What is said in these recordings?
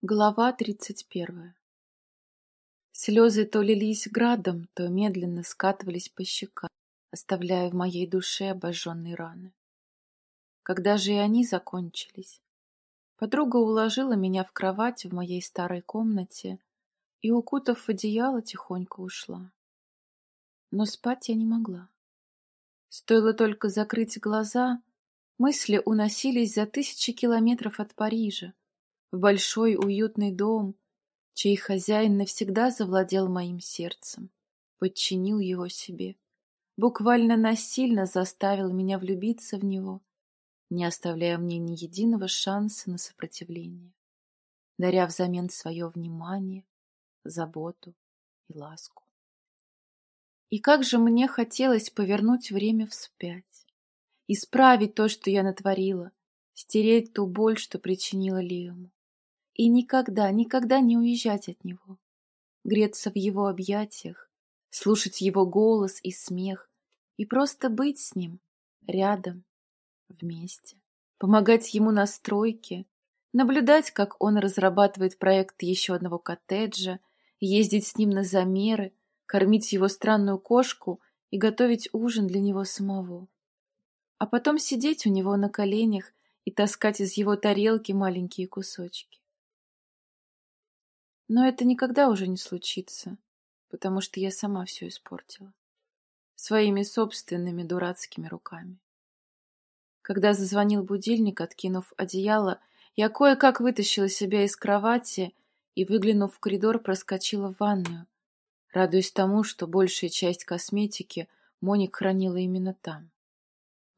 Глава тридцать первая Слезы то лились градом, то медленно скатывались по щекам, оставляя в моей душе обожженные раны. Когда же и они закончились, подруга уложила меня в кровать в моей старой комнате и, укутав в одеяло, тихонько ушла. Но спать я не могла. Стоило только закрыть глаза, мысли уносились за тысячи километров от Парижа, в большой уютный дом, чей хозяин навсегда завладел моим сердцем, подчинил его себе, буквально насильно заставил меня влюбиться в него, не оставляя мне ни единого шанса на сопротивление, даря взамен свое внимание, заботу и ласку. И как же мне хотелось повернуть время вспять, исправить то, что я натворила, стереть ту боль, что причинила Лиаму и никогда, никогда не уезжать от него. Греться в его объятиях, слушать его голос и смех, и просто быть с ним, рядом, вместе. Помогать ему на стройке, наблюдать, как он разрабатывает проект еще одного коттеджа, ездить с ним на замеры, кормить его странную кошку и готовить ужин для него самого. А потом сидеть у него на коленях и таскать из его тарелки маленькие кусочки. Но это никогда уже не случится, потому что я сама все испортила. Своими собственными дурацкими руками. Когда зазвонил будильник, откинув одеяло, я кое-как вытащила себя из кровати и, выглянув в коридор, проскочила в ванную, радуясь тому, что большая часть косметики Моник хранила именно там.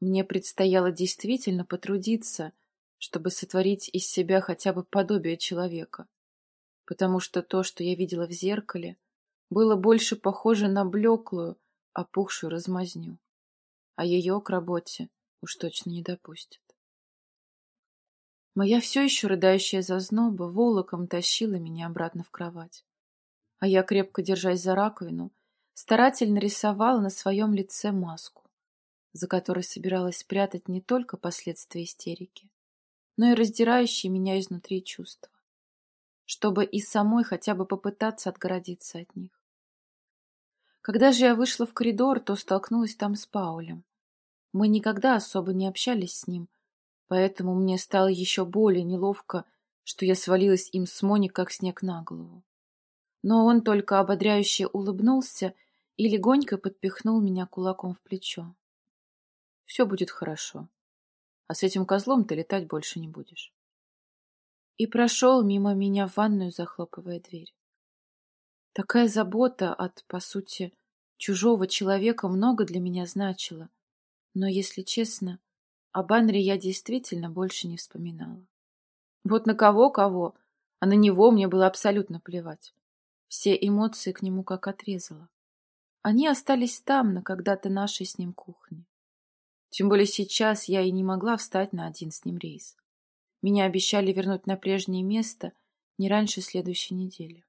Мне предстояло действительно потрудиться, чтобы сотворить из себя хотя бы подобие человека потому что то, что я видела в зеркале, было больше похоже на блеклую, опухшую размазню, а ее к работе уж точно не допустят. Моя все еще рыдающая зазноба волоком тащила меня обратно в кровать, а я, крепко держась за раковину, старательно рисовала на своем лице маску, за которой собиралась спрятать не только последствия истерики, но и раздирающие меня изнутри чувства чтобы и самой хотя бы попытаться отгородиться от них. Когда же я вышла в коридор, то столкнулась там с Паулем. Мы никогда особо не общались с ним, поэтому мне стало еще более неловко, что я свалилась им с Мони как снег на голову. Но он только ободряюще улыбнулся и легонько подпихнул меня кулаком в плечо. Все будет хорошо, а с этим козлом ты летать больше не будешь и прошел мимо меня в ванную, захлопывая дверь. Такая забота от, по сути, чужого человека много для меня значила, но, если честно, об Анре я действительно больше не вспоминала. Вот на кого-кого, а на него мне было абсолютно плевать. Все эмоции к нему как отрезала. Они остались там, на когда-то нашей с ним кухне. Тем более сейчас я и не могла встать на один с ним рейс. Меня обещали вернуть на прежнее место не раньше следующей недели.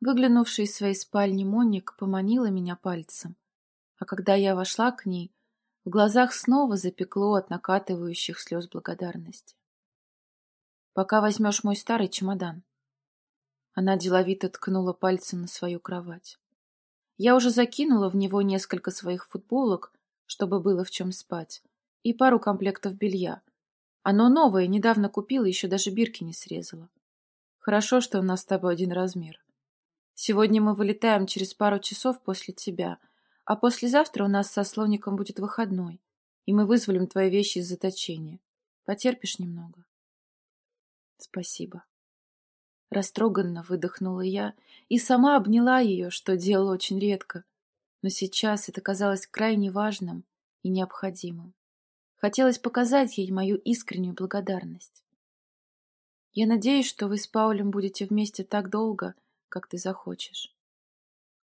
Выглянувший из своей спальни Моник поманила меня пальцем, а когда я вошла к ней, в глазах снова запекло от накатывающих слез благодарности. «Пока возьмешь мой старый чемодан». Она деловито ткнула пальцем на свою кровать. Я уже закинула в него несколько своих футболок, чтобы было в чем спать, и пару комплектов белья, оно новое, недавно купила, еще даже бирки не срезала. Хорошо, что у нас с тобой один размер. Сегодня мы вылетаем через пару часов после тебя, а послезавтра у нас со слоником будет выходной, и мы вызволим твои вещи из заточения. Потерпишь немного? Спасибо. Растроганно выдохнула я и сама обняла ее, что делала очень редко, но сейчас это казалось крайне важным и необходимым. Хотелось показать ей мою искреннюю благодарность. Я надеюсь, что вы с Паулем будете вместе так долго, как ты захочешь.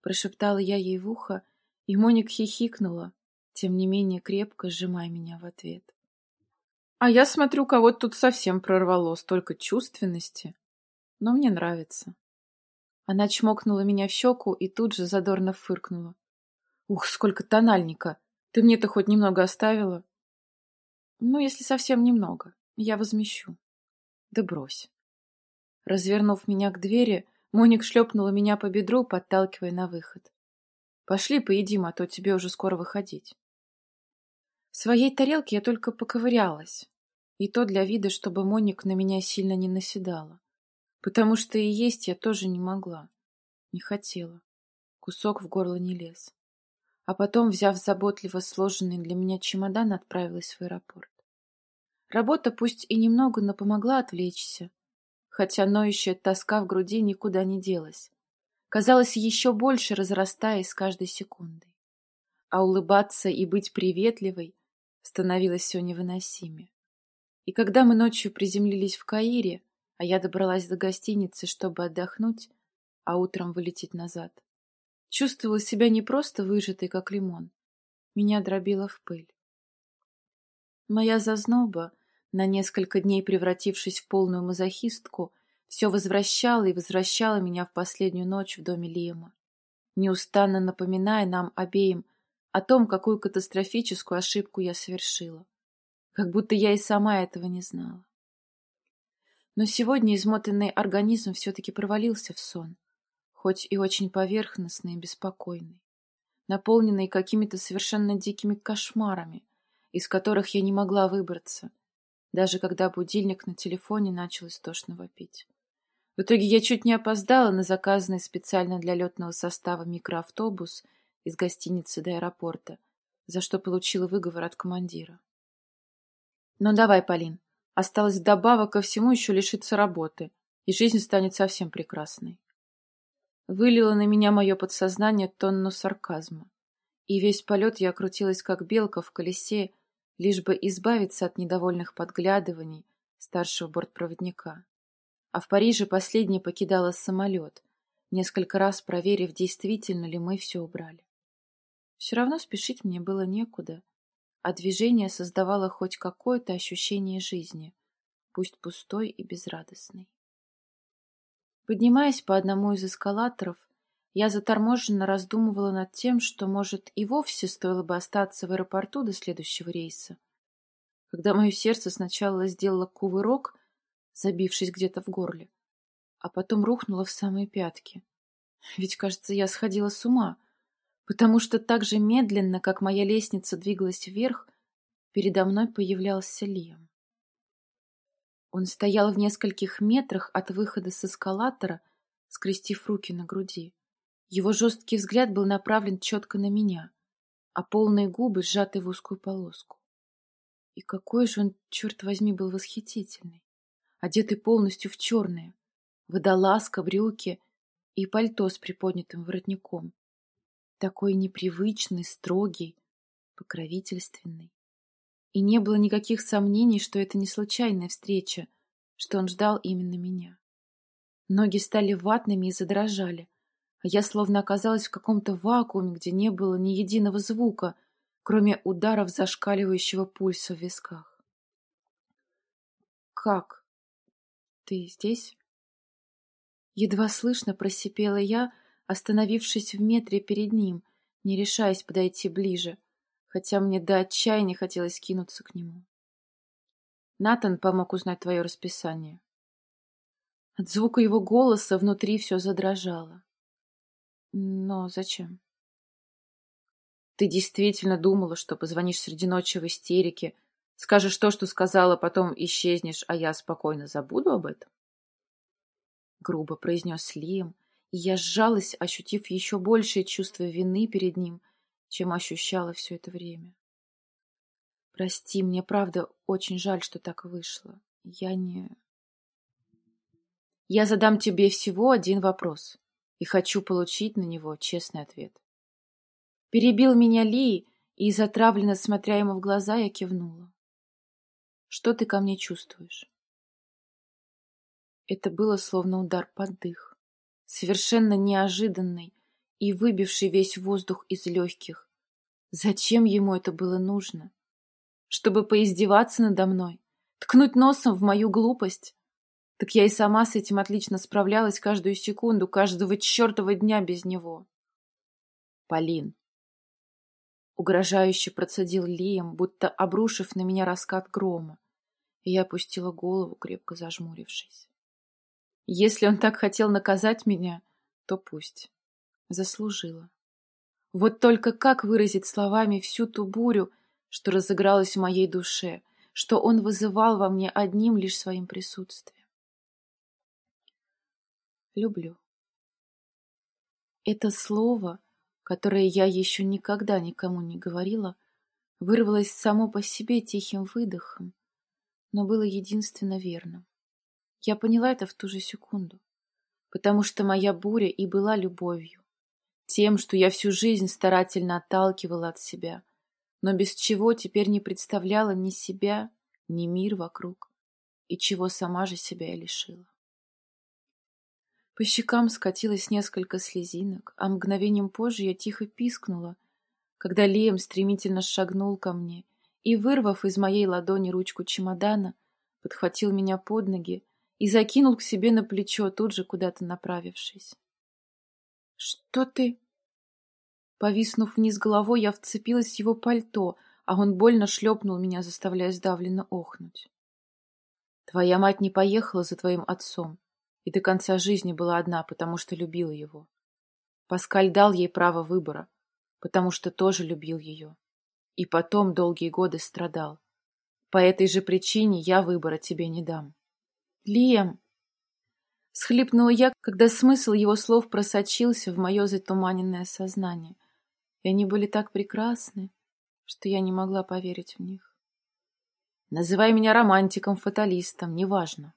Прошептала я ей в ухо, и Моник хихикнула, тем не менее крепко сжимая меня в ответ. А я смотрю, кого-то тут совсем прорвало, столько чувственности. Но мне нравится. Она чмокнула меня в щеку и тут же задорно фыркнула. Ух, сколько тональника! Ты мне-то хоть немного оставила? Ну, если совсем немного, я возмещу. Да брось. Развернув меня к двери, Моник шлепнула меня по бедру, подталкивая на выход. «Пошли поедим, а то тебе уже скоро выходить». В своей тарелке я только поковырялась, и то для вида, чтобы Моник на меня сильно не наседала, потому что и есть я тоже не могла, не хотела. Кусок в горло не лез. А потом, взяв заботливо сложенный для меня чемодан, отправилась в аэропорт. Работа пусть и немного, но помогла отвлечься, хотя ноющая тоска в груди никуда не делась. Казалось, еще больше разрастаясь с каждой секундой. А улыбаться и быть приветливой становилось все невыносимее. И когда мы ночью приземлились в Каире, а я добралась до гостиницы, чтобы отдохнуть, а утром вылететь назад, чувствовала себя не просто выжатой, как лимон. Меня дробило в пыль. Моя зазноба, на несколько дней превратившись в полную мазохистку, все возвращала и возвращала меня в последнюю ночь в доме Лиема, неустанно напоминая нам обеим о том, какую катастрофическую ошибку я совершила. Как будто я и сама этого не знала. Но сегодня измотанный организм все-таки провалился в сон, хоть и очень поверхностный и беспокойный, наполненный какими-то совершенно дикими кошмарами, из которых я не могла выбраться — даже когда будильник на телефоне начал истошно вопить. В итоге я чуть не опоздала на заказанный специально для летного состава микроавтобус из гостиницы до аэропорта, за что получила выговор от командира. Ну давай, Полин, осталось вдобавок ко всему еще лишиться работы, и жизнь станет совсем прекрасной. Вылило на меня мое подсознание тонну сарказма, и весь полет я крутилась как белка в колесе, лишь бы избавиться от недовольных подглядываний старшего бортпроводника. А в Париже последний покидала самолет, несколько раз проверив, действительно ли мы все убрали. Все равно спешить мне было некуда, а движение создавало хоть какое-то ощущение жизни, пусть пустой и безрадостной. Поднимаясь по одному из эскалаторов, я заторможенно раздумывала над тем, что, может, и вовсе стоило бы остаться в аэропорту до следующего рейса. Когда мое сердце сначала сделало кувырок, забившись где-то в горле, а потом рухнуло в самые пятки. Ведь, кажется, я сходила с ума, потому что так же медленно, как моя лестница двигалась вверх, передо мной появлялся Лем. Он стоял в нескольких метрах от выхода с эскалатора, скрестив руки на груди. Его жесткий взгляд был направлен четко на меня, а полные губы сжаты в узкую полоску. И какой же он, черт возьми, был восхитительный, одетый полностью в черное, водолазка, брюки и пальто с приподнятым воротником. Такой непривычный, строгий, покровительственный. И не было никаких сомнений, что это не случайная встреча, что он ждал именно меня. Ноги стали ватными и задрожали, я словно оказалась в каком-то вакууме, где не было ни единого звука, кроме ударов зашкаливающего пульса в висках. «Как? Ты здесь?» Едва слышно просипела я, остановившись в метре перед ним, не решаясь подойти ближе, хотя мне до отчаяния хотелось кинуться к нему. Натан помог узнать твое расписание. От звука его голоса внутри все задрожало. Но зачем? Ты действительно думала, что позвонишь среди ночи в истерике, скажешь то, что сказала, потом исчезнешь, а я спокойно забуду об этом? Грубо произнес Лием, и я сжалась, ощутив еще большее чувство вины перед ним, чем ощущала все это время. Прости, мне правда очень жаль, что так вышло. Я не... Я задам тебе всего один вопрос и хочу получить на него честный ответ. Перебил меня Ли, и, затравленно смотря ему в глаза, я кивнула. Что ты ко мне чувствуешь? Это было словно удар под дых, совершенно неожиданный и выбивший весь воздух из легких. Зачем ему это было нужно? Чтобы поиздеваться надо мной? Ткнуть носом в мою глупость? Так я и сама с этим отлично справлялась каждую секунду, каждого чертова дня без него. Полин. Угрожающе процедил Лием, будто обрушив на меня раскат грома, и я опустила голову, крепко зажмурившись. Если он так хотел наказать меня, то пусть. Заслужила. Вот только как выразить словами всю ту бурю, что разыгралась в моей душе, что он вызывал во мне одним лишь своим присутствием? Люблю. Это слово, которое я еще никогда никому не говорила, вырвалось само по себе тихим выдохом, но было единственно верным. Я поняла это в ту же секунду, потому что моя буря и была любовью, тем, что я всю жизнь старательно отталкивала от себя, но без чего теперь не представляла ни себя, ни мир вокруг, и чего сама же себя и лишила. По щекам скатилось несколько слезинок, а мгновением позже я тихо пискнула, когда Лием стремительно шагнул ко мне и, вырвав из моей ладони ручку чемодана, подхватил меня под ноги и закинул к себе на плечо, тут же куда-то направившись. «Что ты?» Повиснув вниз головой, я вцепилась в его пальто, а он больно шлепнул меня, заставляя сдавленно охнуть. «Твоя мать не поехала за твоим отцом и до конца жизни была одна, потому что любила его. Паскаль дал ей право выбора, потому что тоже любил ее. И потом долгие годы страдал. По этой же причине я выбора тебе не дам. Лем! Схлипнула я, когда смысл его слов просочился в мое затуманенное сознание. И они были так прекрасны, что я не могла поверить в них. Называй меня романтиком, фаталистом, неважно.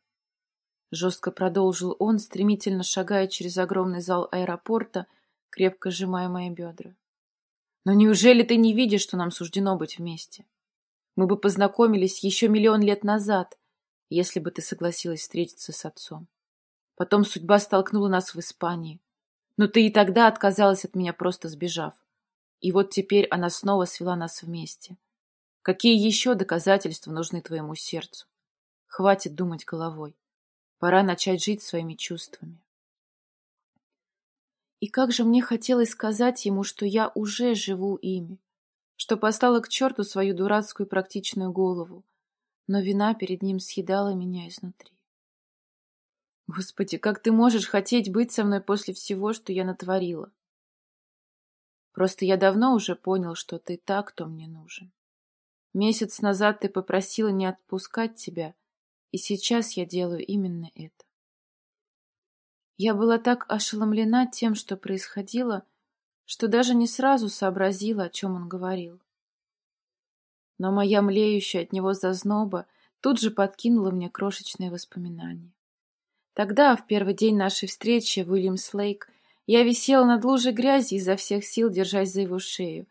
Жестко продолжил он, стремительно шагая через огромный зал аэропорта, крепко сжимая мои бедра. Но неужели ты не видишь, что нам суждено быть вместе? Мы бы познакомились еще миллион лет назад, если бы ты согласилась встретиться с отцом. Потом судьба столкнула нас в Испании. Но ты и тогда отказалась от меня, просто сбежав. И вот теперь она снова свела нас вместе. Какие еще доказательства нужны твоему сердцу? Хватит думать головой. Пора начать жить своими чувствами. И как же мне хотелось сказать ему, что я уже живу ими, что послала к черту свою дурацкую практичную голову, но вина перед ним съедала меня изнутри. Господи, как ты можешь хотеть быть со мной после всего, что я натворила? Просто я давно уже понял, что ты та, кто мне нужен. Месяц назад ты попросила не отпускать тебя, и сейчас я делаю именно это. Я была так ошеломлена тем, что происходило, что даже не сразу сообразила, о чем он говорил но моя млеющая от него зазноба тут же подкинула мне крошечные воспоминания. Тогда, в первый день нашей встречи в Уильямс-Лейк, я висела над лужей грязи изо всех сил, держась за его шею,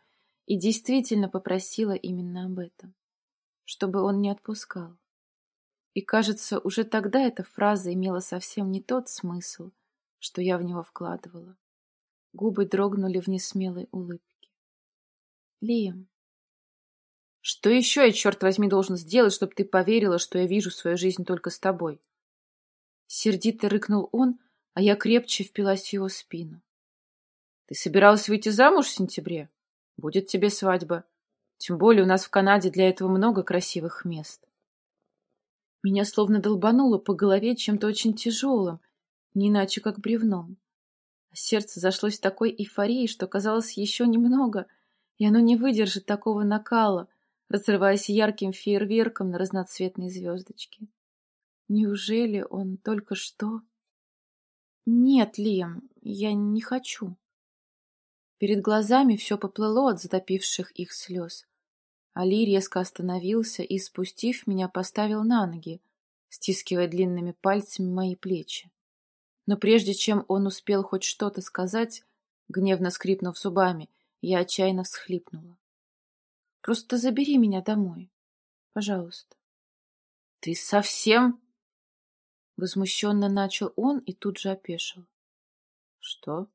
и действительно попросила именно об этом, чтобы он не отпускал. И, кажется, уже тогда эта фраза имела совсем не тот смысл, что я в него вкладывала. Губы дрогнули в несмелой улыбке. «Лиам, что еще я, черт возьми, должен сделать, чтобы ты поверила, что я вижу свою жизнь только с тобой? Сердито рыкнул он, а я крепче впилась в его спину. Ты собиралась выйти замуж в сентябре? Будет тебе свадьба. Тем более у нас в Канаде для этого много красивых мест. Меня словно долбануло по голове чем-то очень тяжелым, не иначе как бревном. А сердце зашлось в такой эйфории, что казалось еще немного, и оно не выдержит такого накала, разрываясь ярким фейерверком на разноцветные звездочки. Неужели он только что... Нет, Лиам, я не хочу. Перед глазами все поплыло от затопивших их слез. Али резко остановился и, спустив меня, поставил на ноги, стискивая длинными пальцами мои плечи. Но прежде чем он успел хоть что-то сказать, гневно скрипнув зубами, я отчаянно всхлипнула. Просто забери меня домой. Пожалуйста. Ты совсем... Возмущенно начал он и тут же опешил. Что?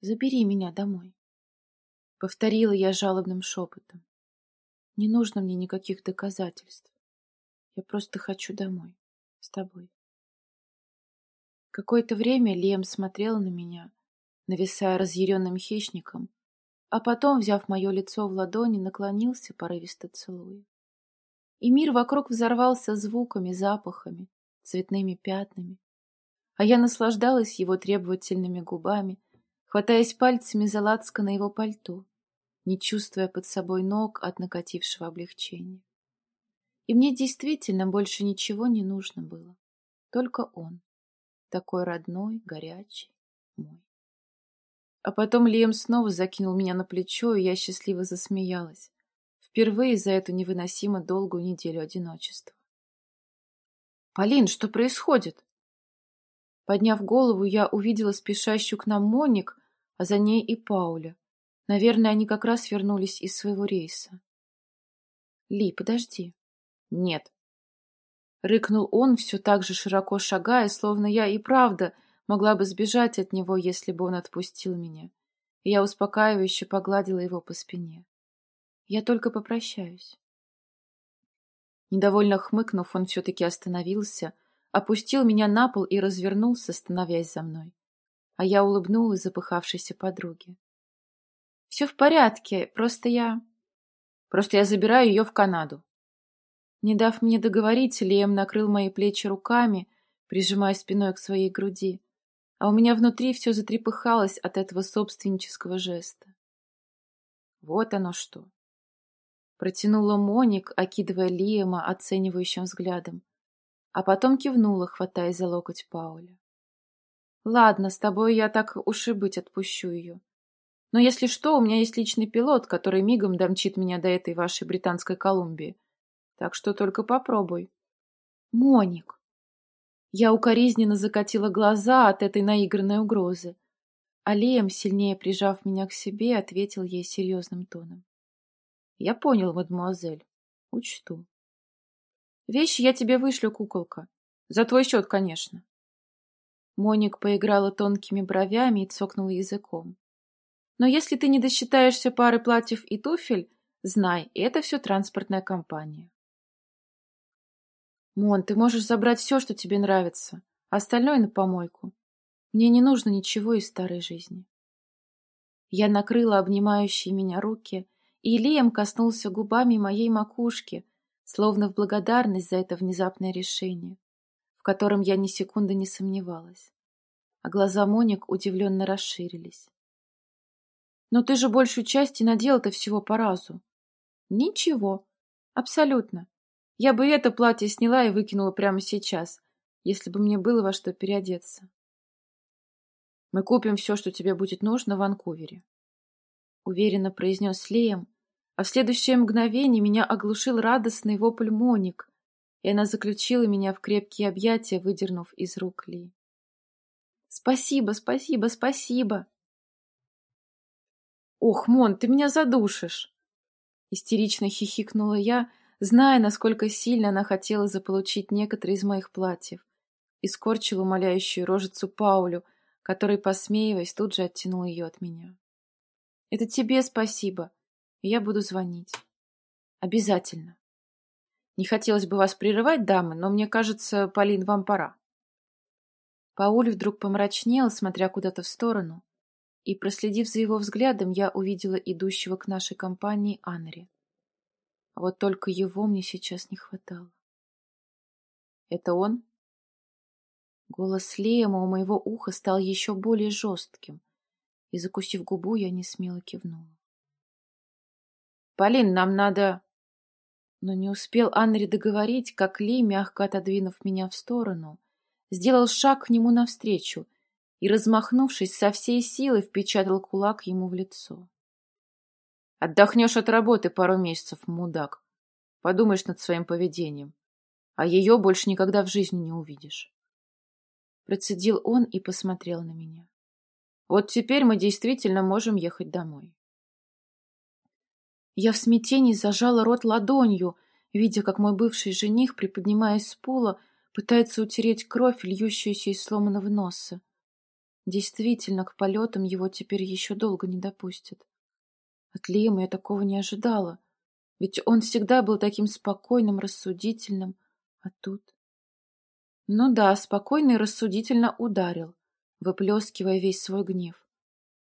Забери меня домой. Повторила я жалобным шепотом. Не нужно мне никаких доказательств. Я просто хочу домой. С тобой. Какое-то время Лем смотрел на меня, нависая разъяренным хищником, а потом, взяв мое лицо в ладони, наклонился, порывисто целуя. И мир вокруг взорвался звуками, запахами, цветными пятнами, а я наслаждалась его требовательными губами, хватаясь пальцами за лацко на его пальто, не чувствуя под собой ног от накатившего облегчения. И мне действительно больше ничего не нужно было, только он, такой родной, горячий, мой. А потом Лиэм снова закинул меня на плечо, и я счастливо засмеялась. Впервые за эту невыносимо долгую неделю одиночества. «Полин, что происходит?» Подняв голову, я увидела спешащую к нам Моник, а за ней и Пауля. Наверное, они как раз вернулись из своего рейса. «Ли, подожди». «Нет». Рыкнул он, все так же широко шагая, словно я и правда могла бы сбежать от него, если бы он отпустил меня. И я успокаивающе погладила его по спине. Я только попрощаюсь. Недовольно хмыкнув, он все-таки остановился, опустил меня на пол и развернулся, становясь за мной. А я улыбнулась запыхавшейся подруге. «Все в порядке, просто я...» «Просто я забираю ее в Канаду». Не дав мне договорить, Лиэм накрыл мои плечи руками, прижимая спиной к своей груди а у меня внутри все затрепыхалось от этого собственнического жеста. Вот оно что. Протянула Моник, окидывая Лиэма оценивающим взглядом, а потом кивнула, хватая за локоть Пауля. Ладно, с тобой я так уж и быть отпущу ее. Но если что, у меня есть личный пилот, который мигом домчит меня до этой вашей британской Колумбии. Так что только попробуй. Моник, я укоризненно закатила глаза от этой наигранной угрозы. А Лиам, сильнее прижав меня к себе, ответил ей серьезным тоном. — Я понял, мадемуазель. Учту. — Вещи я тебе вышлю, куколка. За твой счет, конечно. Моник поиграла тонкими бровями и цокнула языком. Но если ты не досчитаешься пары платьев и туфель, знай, это все транспортная компания. Мон, ты можешь забрать все, что тебе нравится, а остальное на помойку. Мне не нужно ничего из старой жизни. Я накрыла обнимающие меня руки, и Лием коснулся губами моей макушки, словно в благодарность за это внезапное решение, в котором я ни секунды не сомневалась. А глаза Моник удивленно расширились. «Но ты же большую часть и надел-то всего по разу». «Ничего. Абсолютно. Я бы это платье сняла и выкинула прямо сейчас, если бы мне было во что переодеться. Мы купим все, что тебе будет нужно в Ванкувере. Уверенно произнес Леем, а в следующее мгновение меня оглушил радостный вопль Моник, и она заключила меня в крепкие объятия, выдернув из рук Ли. «Спасибо, спасибо, спасибо!» «Ох, Мон, ты меня задушишь!» Истерично хихикнула я, зная, насколько сильно она хотела заполучить некоторые из моих платьев, и скорчил умоляющую рожицу Паулю, который, посмеиваясь, тут же оттянул ее от меня. «Это тебе спасибо, я буду звонить. Обязательно. Не хотелось бы вас прерывать, дамы, но мне кажется, Полин, вам пора». Пауль вдруг помрачнел, смотря куда-то в сторону, и, проследив за его взглядом, я увидела идущего к нашей компании Анри. Вот только его мне сейчас не хватало. «Это он?» Голос Лема у моего уха стал еще более жестким, и, закусив губу, я не смело кивнула. «Полин, нам надо...» Но не успел Анри договорить, как Ли, мягко отодвинув меня в сторону, сделал шаг к нему навстречу и, размахнувшись со всей силы, впечатал кулак ему в лицо. Отдохнешь от работы пару месяцев, мудак. Подумаешь над своим поведением. А ее больше никогда в жизни не увидишь. Процедил он и посмотрел на меня. Вот теперь мы действительно можем ехать домой. Я в смятении зажала рот ладонью, видя, как мой бывший жених, приподнимаясь с пола, пытается утереть кровь, льющуюся из сломанного носа. Действительно, к полетам его теперь еще долго не допустят. От Лима я такого не ожидала, ведь он всегда был таким спокойным, рассудительным, а тут... Ну да, спокойно и рассудительно ударил, выплескивая весь свой гнев.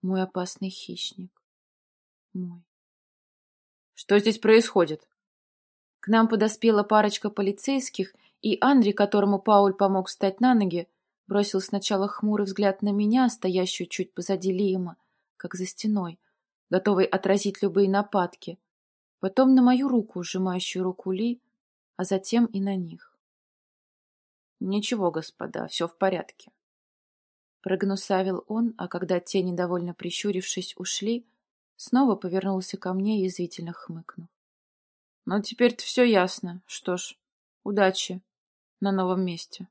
Мой опасный хищник. Мой. Что здесь происходит? К нам подоспела парочка полицейских, и Андрей, которому Пауль помог встать на ноги, Бросил сначала хмурый взгляд на меня, стоящую чуть позади Лиема, как за стеной, готовый отразить любые нападки, потом на мою руку, сжимающую руку Ли, а затем и на них. «Ничего, господа, все в порядке», — прогнусавил он, а когда те, недовольно прищурившись, ушли, снова повернулся ко мне, язвительно хмыкнув. «Ну, теперь-то все ясно. Что ж, удачи на новом месте».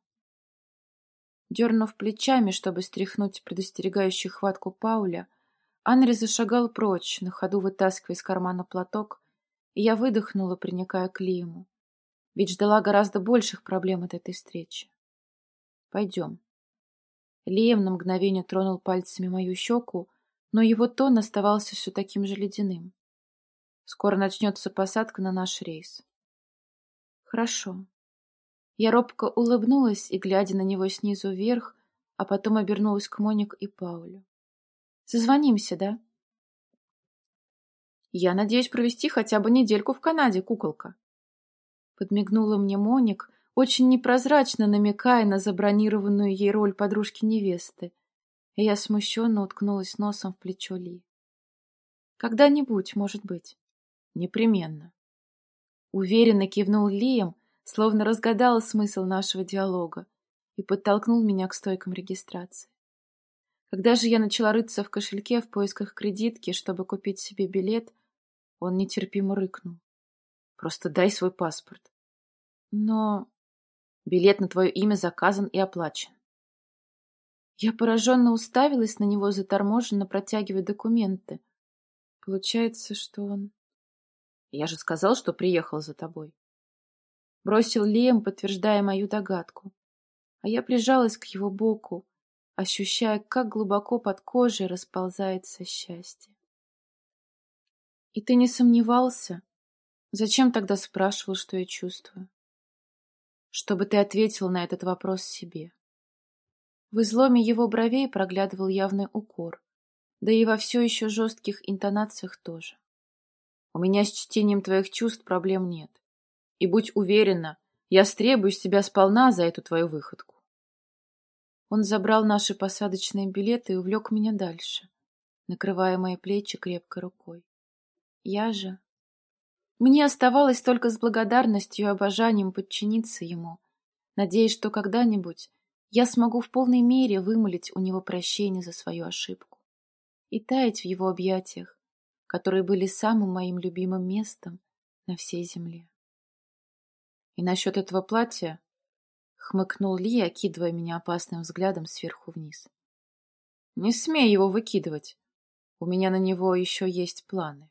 Дернув плечами, чтобы стряхнуть предостерегающую хватку Пауля, Анри зашагал прочь, на ходу вытаскивая из кармана платок, и я выдохнула, приникая к Лиему. Ведь ждала гораздо больших проблем от этой встречи. «Пойдем». Лием на мгновение тронул пальцами мою щеку, но его тон оставался все таким же ледяным. «Скоро начнется посадка на наш рейс». «Хорошо», я робко улыбнулась и, глядя на него снизу вверх, а потом обернулась к Моник и Паулю. «Созвонимся, да?» «Я надеюсь провести хотя бы недельку в Канаде, куколка». Подмигнула мне Моник, очень непрозрачно намекая на забронированную ей роль подружки-невесты, и я смущенно уткнулась носом в плечо Ли. «Когда-нибудь, может быть. Непременно». Уверенно кивнул Лием, словно разгадал смысл нашего диалога и подтолкнул меня к стойкам регистрации. Когда же я начала рыться в кошельке в поисках кредитки, чтобы купить себе билет, он нетерпимо рыкнул. «Просто дай свой паспорт». «Но...» «Билет на твое имя заказан и оплачен». Я пораженно уставилась на него, заторможенно протягивая документы. Получается, что он... Я же сказал, что приехал за тобой. Бросил Лем, подтверждая мою догадку. А я прижалась к его боку, ощущая, как глубоко под кожей расползается счастье. И ты не сомневался? Зачем тогда спрашивал, что я чувствую? Чтобы ты ответил на этот вопрос себе. В изломе его бровей проглядывал явный укор, да и во все еще жестких интонациях тоже. У меня с чтением твоих чувств проблем нет. И будь уверена, я стребую с тебя сполна за эту твою выходку. Он забрал наши посадочные билеты и увлек меня дальше, накрывая мои плечи крепкой рукой. Я же... Мне оставалось только с благодарностью и обожанием подчиниться ему, надеясь, что когда-нибудь я смогу в полной мере вымолить у него прощение за свою ошибку и таять в его объятиях, которые были самым моим любимым местом на всей земле. И насчет этого платья хмыкнул Ли, окидывая меня опасным взглядом сверху вниз. Не смей его выкидывать. У меня на него еще есть планы.